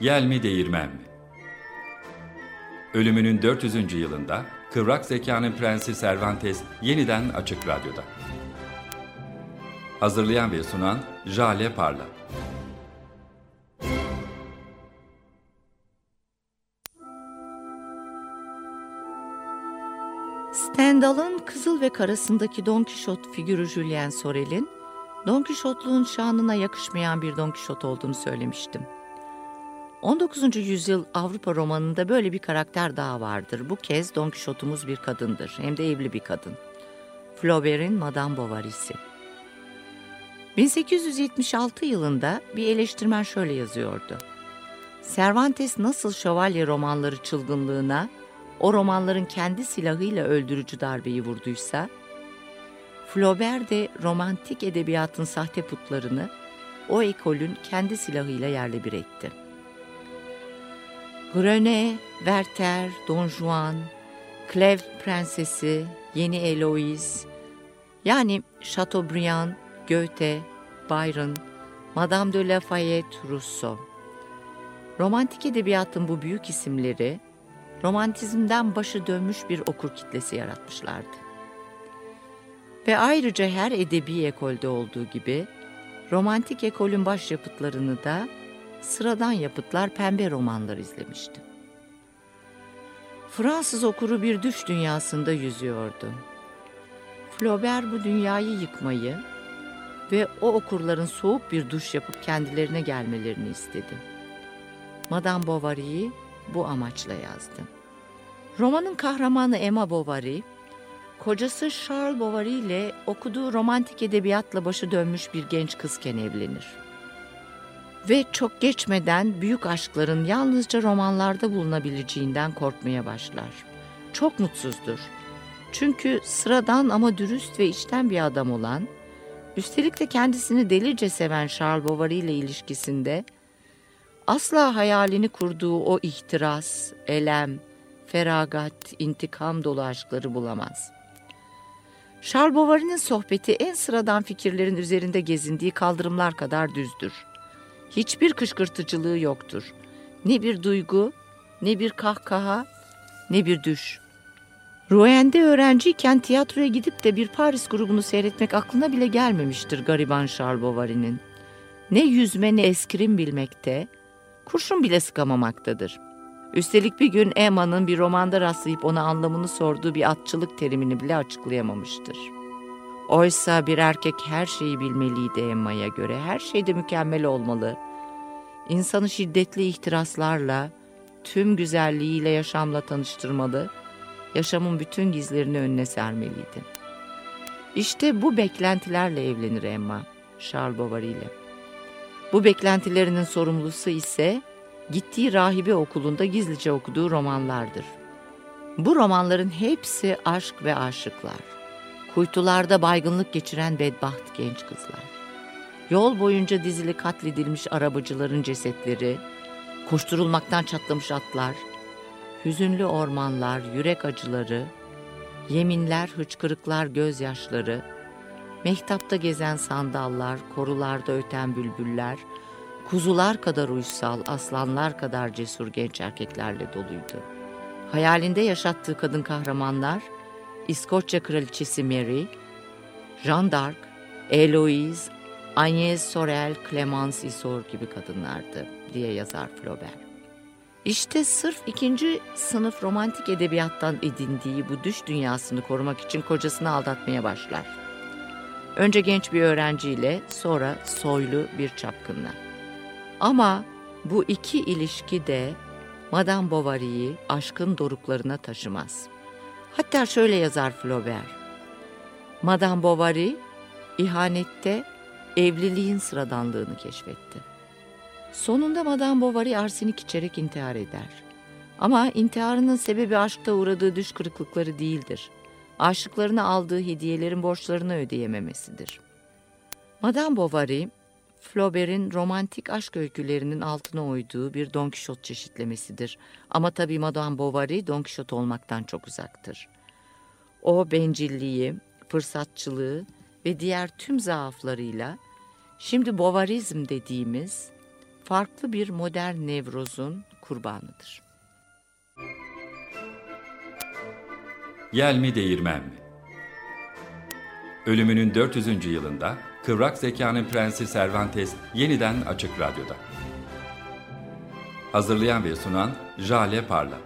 Yel mi değirmen mi? Ölümünün 400. yılında Kıvrak Zekanın Prensi Cervantes yeniden Açık Radyo'da. Hazırlayan ve sunan Jale Parla. Stendhal'ın Kızıl ve Karasındaki Don Kişot figürü Julien Sorel'in Don Kişotluğun şanına yakışmayan bir Don Kişot olduğunu söylemiştim. 19. yüzyıl Avrupa romanında böyle bir karakter daha vardır. Bu kez Don Kişot'umuz bir kadındır. Hem de evli bir kadın. Flaubert'in Madame Bovary'si. 1876 yılında bir eleştirmen şöyle yazıyordu. Cervantes nasıl şövalye romanları çılgınlığına, o romanların kendi silahıyla öldürücü darbeyi vurduysa, Flaubert de romantik edebiyatın sahte putlarını o ekolün kendi silahıyla yerle bir etti. Grenet, Werther, Don Juan, Clèves Prensesi, Yeni Eloise, yani Chateaubriand, Goethe, Byron, Madame de Lafayette, Rousseau. Romantik edebiyatın bu büyük isimleri, romantizmden başı dönmüş bir okur kitlesi yaratmışlardı. Ve ayrıca her edebi ekolde olduğu gibi, romantik ekolün başyapıtlarını da sıradan yapıtlar pembe romanlar izlemişti. Fransız okuru bir düş dünyasında yüzüyordu. Flaubert bu dünyayı yıkmayı ve o okurların soğuk bir duş yapıp kendilerine gelmelerini istedi. Madame Bovary'yi bu amaçla yazdı. Romanın kahramanı Emma Bovary, kocası Charles Bovary ile okuduğu romantik edebiyatla başı dönmüş bir genç kızken evlenir. Ve çok geçmeden büyük aşkların yalnızca romanlarda bulunabileceğinden korkmaya başlar. Çok mutsuzdur. Çünkü sıradan ama dürüst ve içten bir adam olan, üstelik de kendisini delice seven Charles Bovary ile ilişkisinde asla hayalini kurduğu o ihtiras, elem, feragat, intikam dolu aşkları bulamaz. Charles Bovary'nin sohbeti en sıradan fikirlerin üzerinde gezindiği kaldırımlar kadar düzdür. Hiçbir kışkırtıcılığı yoktur. Ne bir duygu, ne bir kahkaha, ne bir düş. Rouen'de öğrenciyken tiyatroya gidip de bir Paris grubunu seyretmek aklına bile gelmemiştir gariban Charles Bovary'nin. Ne yüzme ne eskrim bilmekte, kurşun bile sıkamamaktadır. Üstelik bir gün Emma'nın bir romanda rastlayıp ona anlamını sorduğu bir atçılık terimini bile açıklayamamıştır. Oysa bir erkek her şeyi bilmeliydi Emma'ya göre. Her şeyde mükemmel olmalı. İnsanı şiddetli ihtiraslarla, tüm güzelliğiyle yaşamla tanıştırmalı, yaşamın bütün gizlerini önüne sermeliydi. İşte bu beklentilerle evlenir Emma, Charles Bovary ile. Bu beklentilerinin sorumlusu ise gittiği rahibe okulunda gizlice okuduğu romanlardır. Bu romanların hepsi aşk ve aşıklar. Kuytularda baygınlık geçiren bedbaht genç kızlar. Yol boyunca dizili katledilmiş arabacıların cesetleri, koşturulmaktan çatlamış atlar, hüzünlü ormanlar, yürek acıları, yeminler, hıçkırıklar, gözyaşları, mehtapta gezen sandallar, korularda öten bülbüller, kuzular kadar uysal, aslanlar kadar cesur genç erkeklerle doluydu. Hayalinde yaşattığı kadın kahramanlar, İskoçya Kraliçesi Mary, Jeanne d'Arc, Eloise, Agnès Sorel, Clemence Isor gibi kadınlardı diye yazar Flaubert. İşte sırf ikinci sınıf romantik edebiyattan edindiği bu düş dünyasını korumak için kocasını aldatmaya başlar. Önce genç bir öğrenciyle sonra soylu bir çapkınla. Ama bu iki ilişki de Madame Bovary'yi aşkın doruklarına taşımaz. Hatta şöyle yazar Flaubert. Madame Bovary ihanette evliliğin sıradanlığını keşfetti. Sonunda Madame Bovary arsenik içerek intihar eder. Ama intiharının sebebi aşkta uğradığı düş kırıklıkları değildir. Aşıklarına aldığı hediyelerin borçlarını ödeyememesidir. Madame Bovary, Flaubert'in romantik aşk öykülerinin altına oyduğu bir Don Quixote çeşitlemesidir. Ama tabii Madame Bovary Don Quixote olmaktan çok uzaktır. O bencilliği, fırsatçılığı ve diğer tüm zaaflarıyla şimdi Bovarizm dediğimiz farklı bir modern nevrozun kurbanıdır. Yel mi değirmen mi? Ölümünün 400. yılında Kıvrak Zekanın Prensi Cervantes yeniden Açık Radyo'da. Hazırlayan ve sunan Jale Parla.